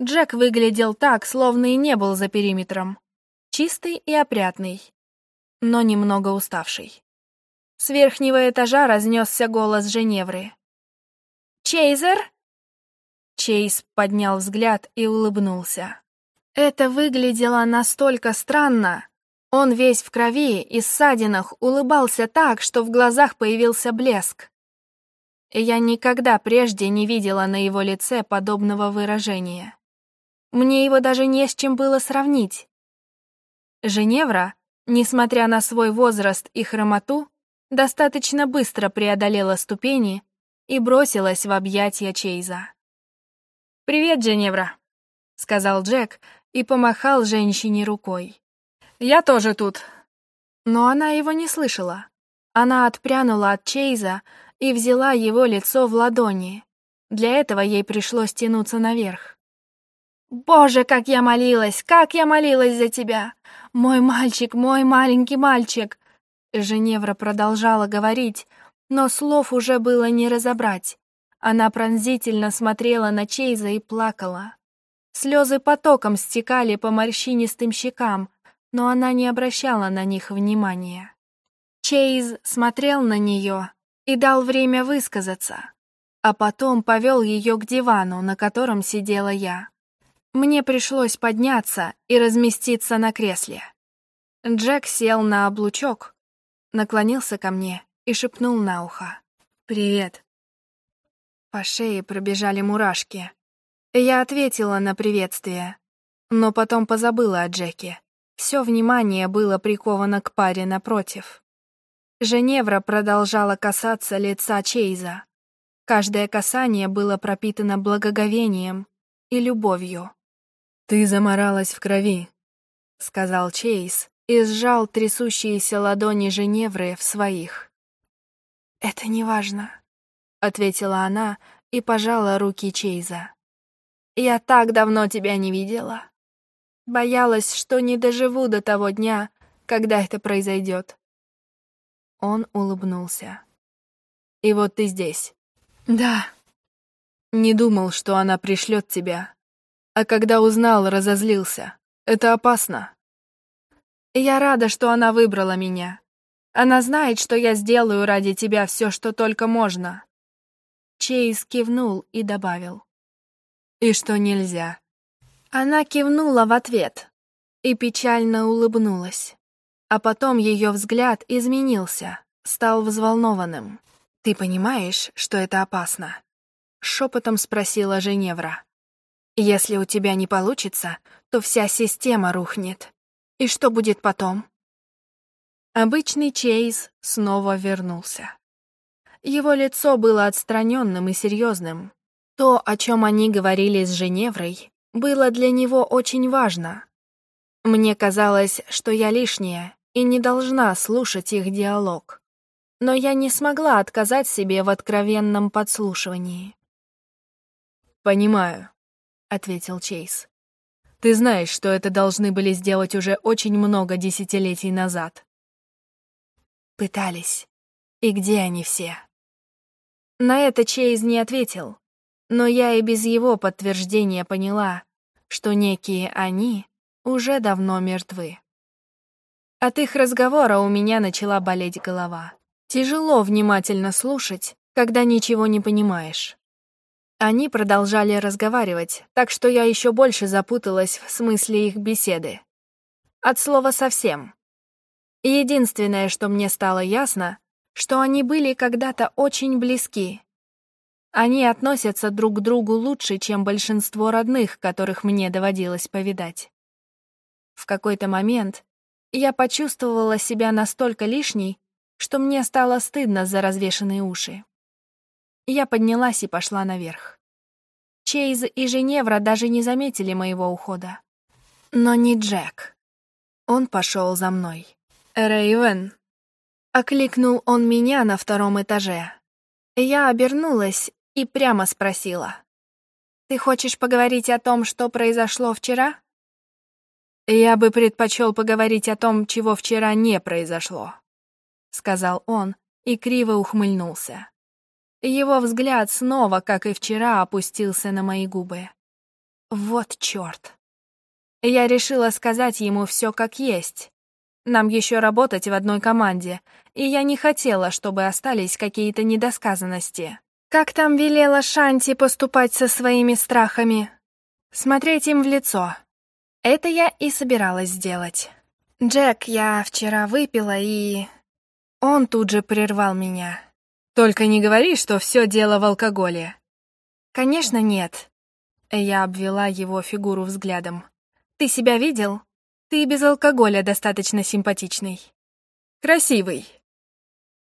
Джек выглядел так, словно и не был за периметром. Чистый и опрятный, но немного уставший. С верхнего этажа разнесся голос Женевры. «Чейзер?» Чейз поднял взгляд и улыбнулся. Это выглядело настолько странно. Он весь в крови и ссадинах улыбался так, что в глазах появился блеск. Я никогда прежде не видела на его лице подобного выражения. Мне его даже не с чем было сравнить. Женевра, несмотря на свой возраст и хромоту, достаточно быстро преодолела ступени и бросилась в объятия Чейза. «Привет, Женевра», — сказал Джек и помахал женщине рукой. «Я тоже тут». Но она его не слышала. Она отпрянула от Чейза и взяла его лицо в ладони. Для этого ей пришлось тянуться наверх. «Боже, как я молилась, как я молилась за тебя! Мой мальчик, мой маленький мальчик!» Женевра продолжала говорить, но слов уже было не разобрать. Она пронзительно смотрела на Чейза и плакала. Слезы потоком стекали по морщинистым щекам, но она не обращала на них внимания. Чейз смотрел на нее и дал время высказаться, а потом повел ее к дивану, на котором сидела я. Мне пришлось подняться и разместиться на кресле. Джек сел на облучок, наклонился ко мне и шепнул на ухо. «Привет». По шее пробежали мурашки. Я ответила на приветствие, но потом позабыла о Джеке. Все внимание было приковано к паре напротив. Женевра продолжала касаться лица Чейза. Каждое касание было пропитано благоговением и любовью. «Ты заморалась в крови», — сказал Чейз и сжал трясущиеся ладони Женевры в своих. «Это не важно», — ответила она и пожала руки Чейза. «Я так давно тебя не видела. Боялась, что не доживу до того дня, когда это произойдет». Он улыбнулся. «И вот ты здесь». «Да». «Не думал, что она пришлет тебя, а когда узнал, разозлился. Это опасно. Я рада, что она выбрала меня. Она знает, что я сделаю ради тебя все, что только можно. Чейз кивнул и добавил. И что нельзя. Она кивнула в ответ и печально улыбнулась. А потом ее взгляд изменился, стал взволнованным. «Ты понимаешь, что это опасно?» — шепотом спросила Женевра. Если у тебя не получится, то вся система рухнет. И что будет потом? Обычный Чейз снова вернулся. Его лицо было отстраненным и серьезным. То, о чем они говорили с Женеврой, было для него очень важно. Мне казалось, что я лишняя и не должна слушать их диалог. Но я не смогла отказать себе в откровенном подслушивании. «Понимаю», — ответил Чейз. «Ты знаешь, что это должны были сделать уже очень много десятилетий назад». Пытались. И где они все? На это Чейз не ответил, но я и без его подтверждения поняла, что некие «они» уже давно мертвы. От их разговора у меня начала болеть голова. Тяжело внимательно слушать, когда ничего не понимаешь. Они продолжали разговаривать, так что я еще больше запуталась в смысле их беседы. От слова «совсем». Единственное, что мне стало ясно, что они были когда-то очень близки. Они относятся друг к другу лучше, чем большинство родных, которых мне доводилось повидать. В какой-то момент я почувствовала себя настолько лишней, что мне стало стыдно за развешанные уши. Я поднялась и пошла наверх. Чейз и Женевра даже не заметили моего ухода. Но не Джек. Он пошел за мной. «Рэйвен!» Окликнул он меня на втором этаже. Я обернулась и прямо спросила. «Ты хочешь поговорить о том, что произошло вчера?» «Я бы предпочел поговорить о том, чего вчера не произошло», — сказал он и криво ухмыльнулся. Его взгляд снова, как и вчера, опустился на мои губы. Вот чёрт. Я решила сказать ему всё как есть. Нам ещё работать в одной команде, и я не хотела, чтобы остались какие-то недосказанности. Как там велела Шанти поступать со своими страхами? Смотреть им в лицо. Это я и собиралась сделать. «Джек, я вчера выпила и...» Он тут же прервал меня. «Только не говори, что все дело в алкоголе». «Конечно, нет». Я обвела его фигуру взглядом. «Ты себя видел? Ты без алкоголя достаточно симпатичный. Красивый.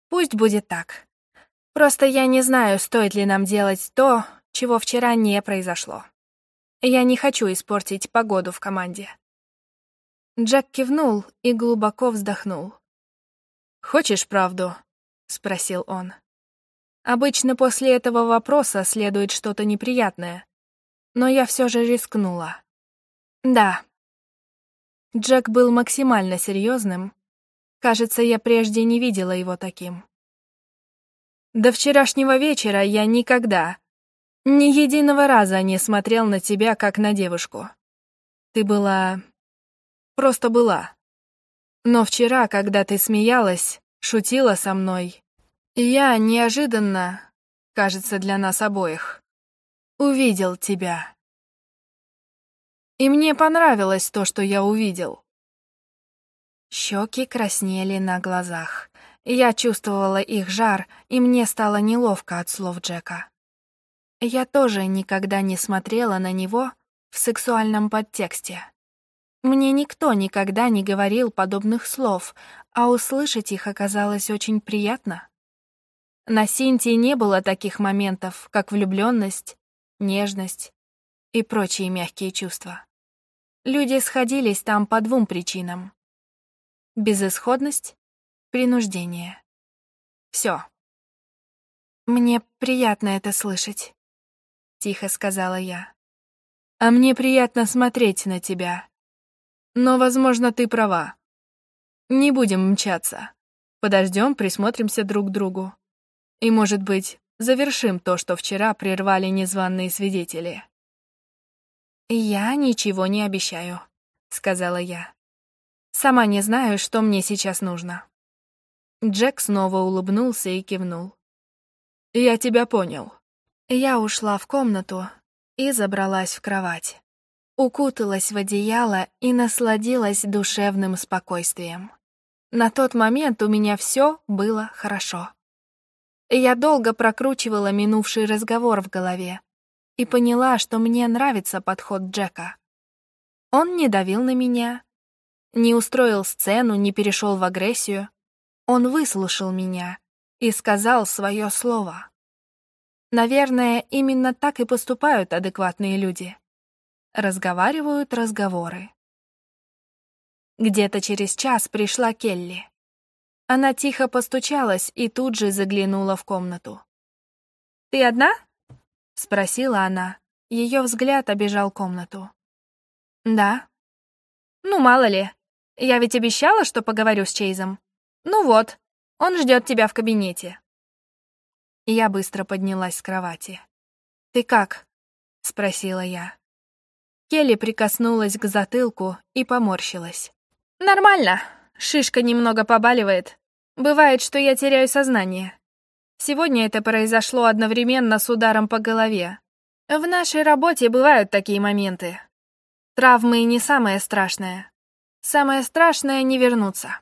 Пусть будет так. Просто я не знаю, стоит ли нам делать то, чего вчера не произошло. Я не хочу испортить погоду в команде». Джек кивнул и глубоко вздохнул. «Хочешь правду?» — спросил он. Обычно после этого вопроса следует что-то неприятное, но я все же рискнула. «Да». Джек был максимально серьезным. Кажется, я прежде не видела его таким. До вчерашнего вечера я никогда, ни единого раза не смотрел на тебя, как на девушку. Ты была... просто была. Но вчера, когда ты смеялась, шутила со мной, я неожиданно, кажется, для нас обоих, увидел тебя. И мне понравилось то, что я увидел. Щеки краснели на глазах. Я чувствовала их жар, и мне стало неловко от слов Джека. Я тоже никогда не смотрела на него в сексуальном подтексте. Мне никто никогда не говорил подобных слов, а услышать их оказалось очень приятно. На Синтии не было таких моментов, как влюбленность, нежность и прочие мягкие чувства. Люди сходились там по двум причинам. Безысходность, принуждение. Все. «Мне приятно это слышать», — тихо сказала я. «А мне приятно смотреть на тебя», но, возможно, ты права. Не будем мчаться. Подождем, присмотримся друг к другу. И, может быть, завершим то, что вчера прервали незваные свидетели. «Я ничего не обещаю», — сказала я. «Сама не знаю, что мне сейчас нужно». Джек снова улыбнулся и кивнул. «Я тебя понял». Я ушла в комнату и забралась в кровать укуталась в одеяло и насладилась душевным спокойствием. На тот момент у меня все было хорошо. Я долго прокручивала минувший разговор в голове и поняла, что мне нравится подход Джека. Он не давил на меня, не устроил сцену, не перешел в агрессию. Он выслушал меня и сказал свое слово. Наверное, именно так и поступают адекватные люди разговаривают разговоры. Где-то через час пришла Келли. Она тихо постучалась и тут же заглянула в комнату. «Ты одна?» — спросила она. Ее взгляд обежал комнату. «Да». «Ну, мало ли. Я ведь обещала, что поговорю с Чейзом. Ну вот, он ждет тебя в кабинете». Я быстро поднялась с кровати. «Ты как?» — спросила я. Келли прикоснулась к затылку и поморщилась. «Нормально. Шишка немного побаливает. Бывает, что я теряю сознание. Сегодня это произошло одновременно с ударом по голове. В нашей работе бывают такие моменты. Травмы не самое страшное. Самое страшное — не вернуться.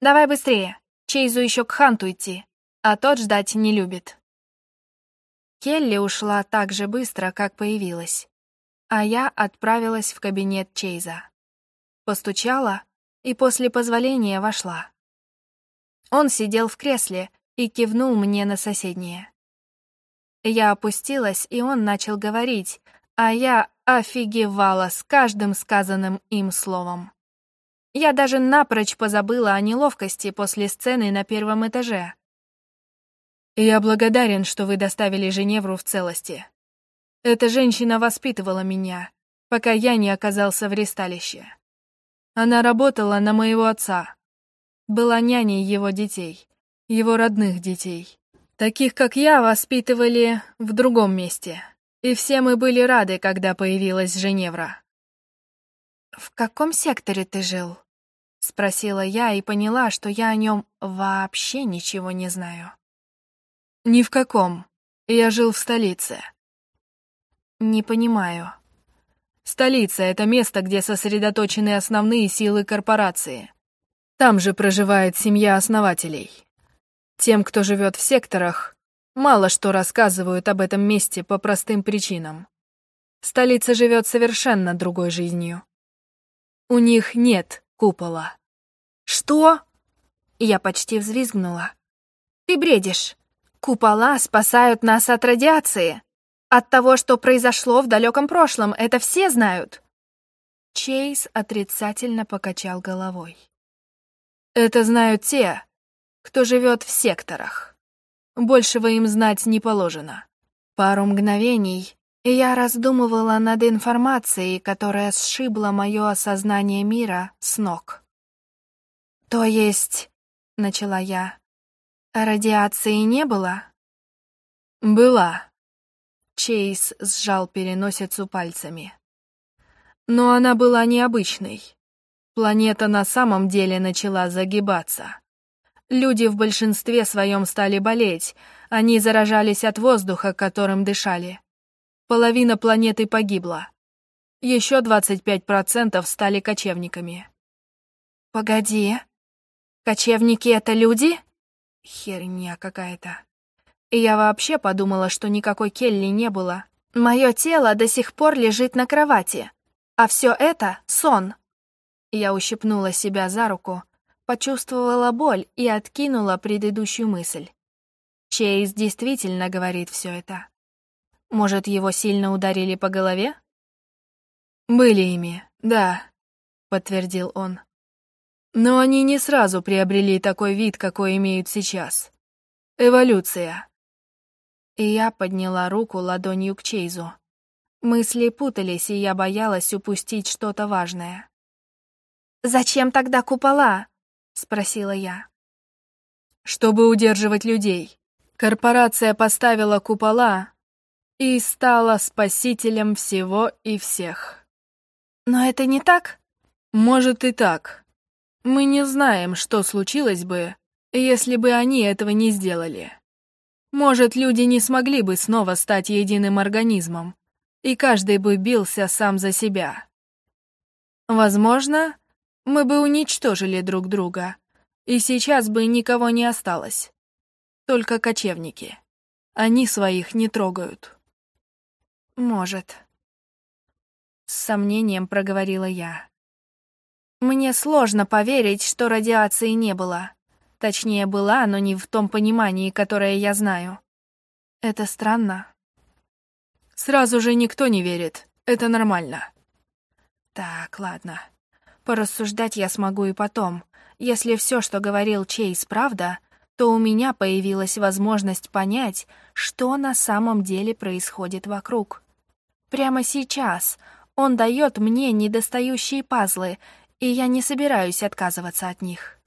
Давай быстрее, Чейзу еще к Ханту идти, а тот ждать не любит». Келли ушла так же быстро, как появилась а я отправилась в кабинет Чейза. Постучала и после позволения вошла. Он сидел в кресле и кивнул мне на соседнее. Я опустилась, и он начал говорить, а я офигевала с каждым сказанным им словом. Я даже напрочь позабыла о неловкости после сцены на первом этаже. «Я благодарен, что вы доставили Женевру в целости», эта женщина воспитывала меня, пока я не оказался в ресталище. Она работала на моего отца. Была няней его детей, его родных детей. Таких, как я, воспитывали в другом месте. И все мы были рады, когда появилась Женевра. «В каком секторе ты жил?» — спросила я и поняла, что я о нем вообще ничего не знаю. «Ни в каком. Я жил в столице». «Не понимаю». «Столица — это место, где сосредоточены основные силы корпорации. Там же проживает семья основателей. Тем, кто живет в секторах, Мало что рассказывают об этом месте по простым причинам. Столица живет совершенно другой жизнью. У них нет купола. «Что?» Я почти взвизгнула. «Ты бредишь. Купола спасают нас от радиации. От того, что произошло в далеком прошлом, это все знают». Чейз отрицательно покачал головой. «Это знают те, кто живет в секторах». Большего им знать не положено. Пару мгновений, я раздумывала над информацией, которая сшибла мое осознание мира с ног. «То есть...» — начала я. «Радиации не было?» «Была». Чейз сжал переносицу пальцами. Но она была необычной. Планета на самом деле начала загибаться. Люди в большинстве своем стали болеть, они заражались от воздуха, которым дышали. Половина планеты погибла. Еще 25% стали кочевниками. «Погоди, кочевники — это люди?» Херня какая-то. Я вообще подумала, что никакой Келли не было. Мое тело до сих пор лежит на кровати, а все это — сон. Я ущипнула себя за руку, почувствовала боль и откинула предыдущую мысль. Чейз действительно говорит все это. Может, его сильно ударили по голове? «Были ими, да», — подтвердил он. «Но они не сразу приобрели такой вид, какой имеют сейчас. Эволюция». И я подняла руку ладонью к Чейзу. Мысли путались, и я боялась упустить что-то важное. «Зачем тогда купола?» — спросила я. «Чтобы удерживать людей. Корпорация поставила купола и стала спасителем всего и всех». «Но это не так?» «Может и так. Мы не знаем, что случилось бы, если бы они этого не сделали. Может, люди не смогли бы снова стать единым организмом, и каждый бы бился сам за себя. Возможно, мы бы уничтожили друг друга, и сейчас бы никого не осталось. Только кочевники. Они своих не трогают. Может. С сомнением проговорила я. Мне сложно поверить, что радиации не было. Точнее, была, но не в том понимании, которое я знаю. Это странно. Сразу же никто не верит. Это нормально. Так, ладно. Порассуждать я смогу и потом. Если все, что говорил Чейз, правда, то у меня появилась возможность понять, что на самом деле происходит вокруг. Прямо сейчас он дает мне недостающие пазлы, и я не собираюсь отказываться от них.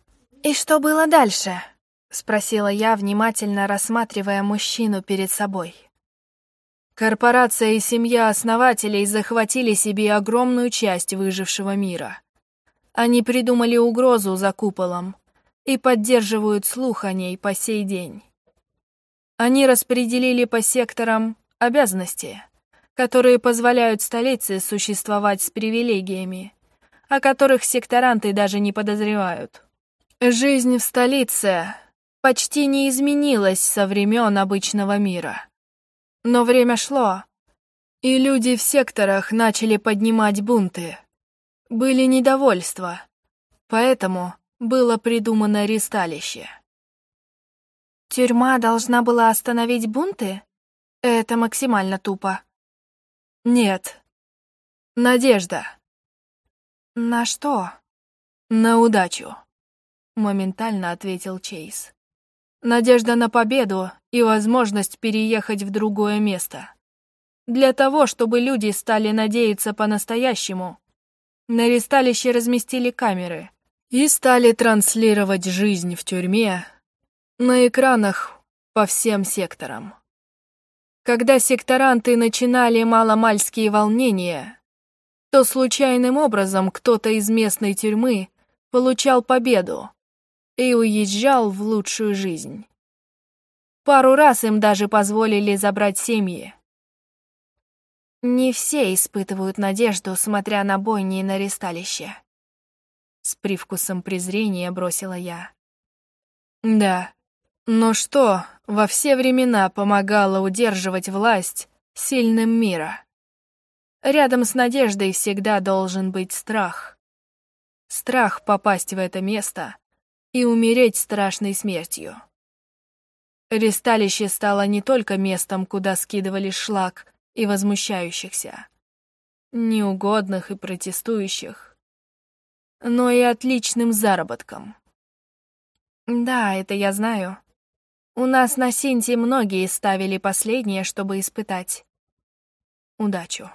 «И что было дальше?» — спросила я, внимательно рассматривая мужчину перед собой. Корпорация и семья основателей захватили себе огромную часть выжившего мира. Они придумали угрозу за куполом и поддерживают слух о ней по сей день. Они распределили по секторам обязанности, которые позволяют столице существовать с привилегиями, о которых секторанты даже не подозревают. Жизнь в столице почти не изменилась со времен обычного мира. Но время шло, и люди в секторах начали поднимать бунты были недовольства, поэтому было придумано ресталище. Тюрьма должна была остановить бунты? Это максимально тупо. Нет. Надежда. На что? На удачу, моментально ответил Чейз. Надежда на победу и возможность переехать в другое место. Для того, чтобы люди стали надеяться по-настоящему, на ресталище разместили камеры и стали транслировать жизнь в тюрьме на экранах по всем секторам. Когда секторанты начинали маломальские волнения, то случайным образом кто-то из местной тюрьмы получал победу и уезжал в лучшую жизнь. Пару раз им даже позволили забрать семьи. Не все испытывают надежду, смотря на бойни на ресталище. С привкусом презрения бросила я. Да, но что во все времена помогало удерживать власть сильным мира? Рядом с надеждой всегда должен быть страх. Страх попасть в это место и умереть страшной смертью. Ресталище стало не только местом, куда скидывали шлак и возмущающихся, неугодных и протестующих, но и отличным заработком. Да, это я знаю. У нас на Синте многие ставили последнее, чтобы испытать удачу.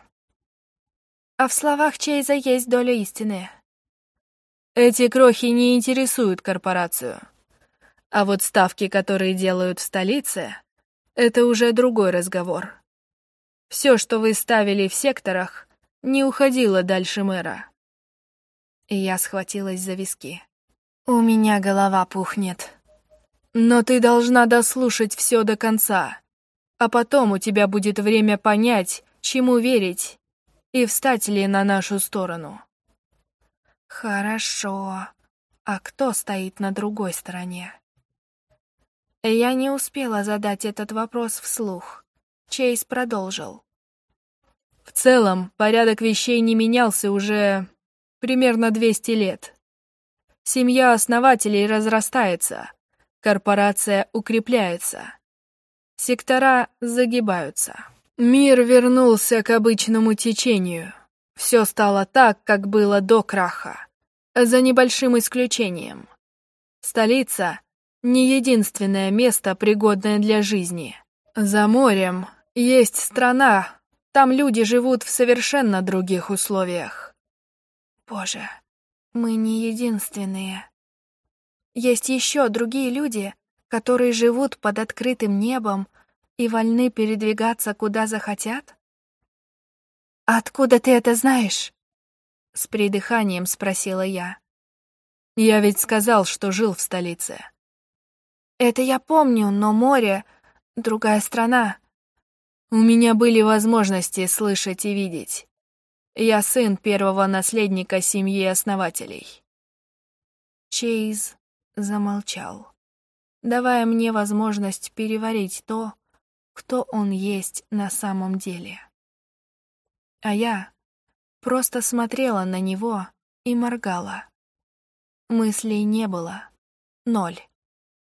А в словах Чейза есть доля истины. Эти крохи не интересуют корпорацию. А вот ставки, которые делают в столице, это уже другой разговор. Все, что вы ставили в секторах, не уходило дальше мэра. И я схватилась за виски. У меня голова пухнет. Но ты должна дослушать все до конца. А потом у тебя будет время понять, чему верить, и встать ли на нашу сторону. Хорошо. А кто стоит на другой стороне? Я не успела задать этот вопрос вслух. Чейз продолжил. В целом, порядок вещей не менялся уже примерно 200 лет. Семья основателей разрастается, корпорация укрепляется, сектора загибаются. Мир вернулся к обычному течению. Все стало так, как было до краха, за небольшим исключением. Столица — не единственное место, пригодное для жизни. За морем есть страна, там люди живут в совершенно других условиях. Боже, мы не единственные. Есть еще другие люди, которые живут под открытым небом и вольны передвигаться куда захотят? «Откуда ты это знаешь?» — с придыханием спросила я. «Я ведь сказал, что жил в столице». «Это я помню, но море — другая страна». «У меня были возможности слышать и видеть. Я сын первого наследника семьи основателей. Чейз замолчал, давая мне возможность переварить то, кто он есть на самом деле. А я просто смотрела на него и моргала. Мыслей не было. Ноль.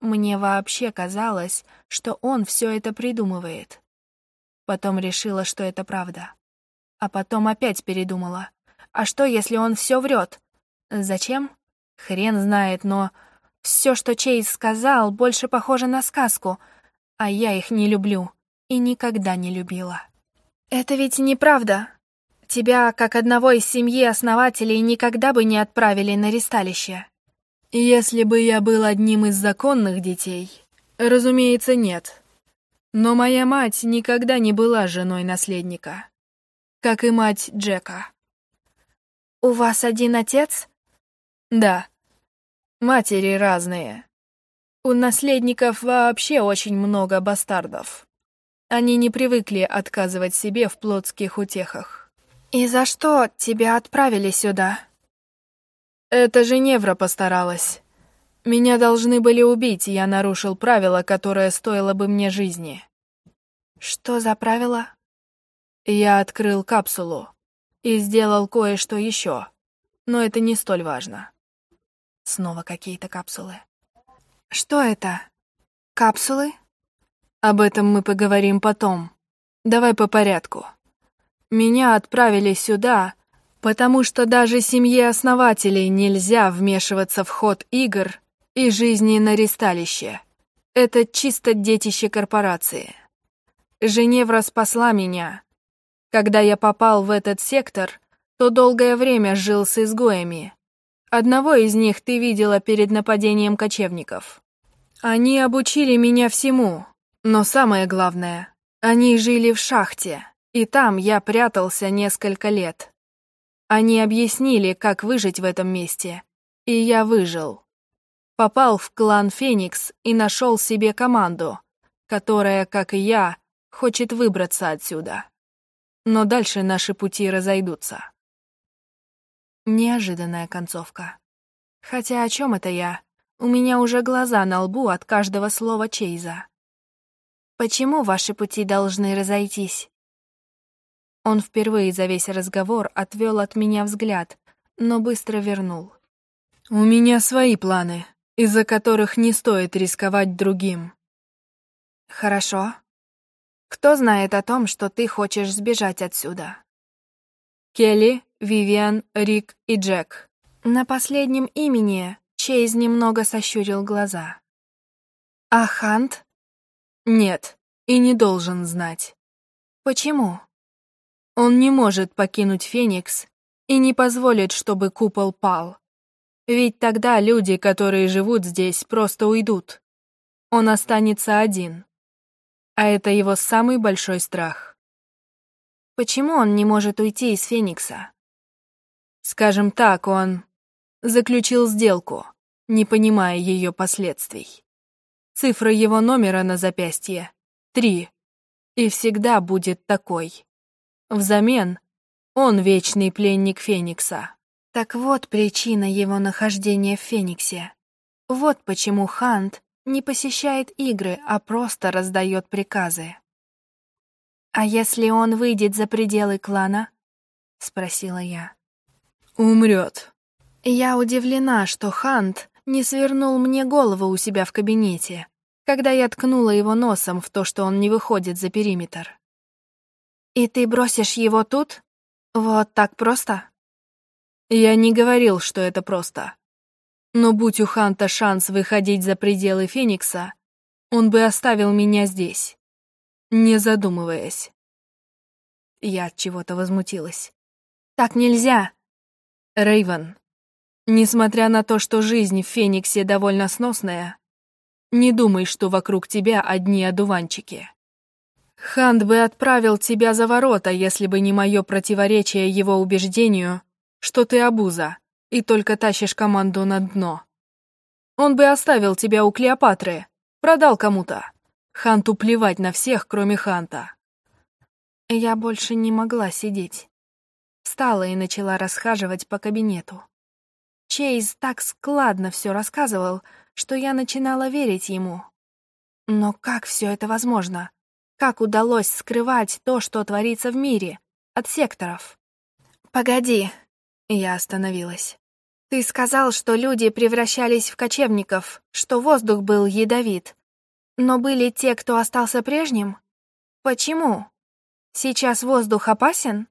Мне вообще казалось, что он все это придумывает. Потом решила, что это правда. А потом опять передумала. А что, если он все врет? Зачем? Хрен знает, но все, что Чейз сказал, больше похоже на сказку, а я их не люблю и никогда не любила. Это ведь неправда. Тебя, как одного из семьи основателей, никогда бы не отправили на ресталище. Если бы я был одним из законных детей, разумеется, нет. Но моя мать никогда не была женой наследника как и мать Джека. «У вас один отец?» «Да. Матери разные. У наследников вообще очень много бастардов. Они не привыкли отказывать себе в плотских утехах». «И за что тебя отправили сюда?» «Это Женевра постаралась. Меня должны были убить, и я нарушил правило, которое стоило бы мне жизни». «Что за правило?» Я открыл капсулу и сделал кое-что еще, но это не столь важно. Снова какие-то капсулы. Что это? Капсулы? Об этом мы поговорим потом. Давай по порядку. Меня отправили сюда, потому что даже семье основателей нельзя вмешиваться в ход игр и жизни на ресталище. Это чисто детище корпорации. Женевра спасла меня, когда я попал в этот сектор, то долгое время жил с изгоями. Одного из них ты видела перед нападением кочевников. Они обучили меня всему, но самое главное, Они жили в шахте, и там я прятался несколько лет. Они объяснили, как выжить в этом месте, и я выжил. Попал в клан Феникс и нашел себе команду, которая, как и я, хочет выбраться отсюда. Но дальше наши пути разойдутся. Неожиданная концовка. Хотя о чем это я? У меня уже глаза на лбу от каждого слова Чейза. Почему ваши пути должны разойтись? Он впервые за весь разговор отвел от меня взгляд, но быстро вернул. «У меня свои планы, из-за которых не стоит рисковать другим». «Хорошо. Кто знает о том, что ты хочешь сбежать отсюда?» «Келли, Вивиан, Рик и Джек». На последнем имени Чейз немного сощурил глаза. «А Хант?» Нет, и не должен знать. Почему? Он не может покинуть Феникс и не позволит, чтобы купол пал. Ведь тогда люди, которые живут здесь, просто уйдут. Он останется один. А это его самый большой страх. Почему он не может уйти из Феникса? Скажем так, он заключил сделку, не понимая ее последствий. Цифра его номера на запястье — три. И всегда будет такой. Взамен он вечный пленник Феникса. Так вот причина его нахождения в Фениксе. Вот почему Хант не посещает игры, а просто раздает приказы. «А если он выйдет за пределы клана?» — спросила я. «Умрет». Я удивлена, что Хант не свернул мне голову у себя в кабинете, когда я ткнула его носом в то, что он не выходит за периметр. «И ты бросишь его тут? Вот так просто?» Я не говорил, что это просто. Но будь у Ханта шанс выходить за пределы Феникса, он бы оставил меня здесь, не задумываясь. Я от чего-то возмутилась. «Так нельзя!» Рейвен, несмотря на то, что жизнь в Фениксе довольно сносная, не думай, что вокруг тебя одни одуванчики. Хант бы отправил тебя за ворота, если бы не мое противоречие его убеждению, что ты обуза и только тащишь команду на дно. Он бы оставил тебя у Клеопатры, продал кому-то. Ханту плевать на всех, кроме Ханта. Я больше не могла сидеть. Встала и начала расхаживать по кабинету. Чейз так складно все рассказывал, что я начинала верить ему. Но как все это возможно? Как удалось скрывать то, что творится в мире, от секторов? «Погоди», — я остановилась. «Ты сказал, что люди превращались в кочевников, что воздух был ядовит. Но были те, кто остался прежним? Почему? Сейчас воздух опасен?»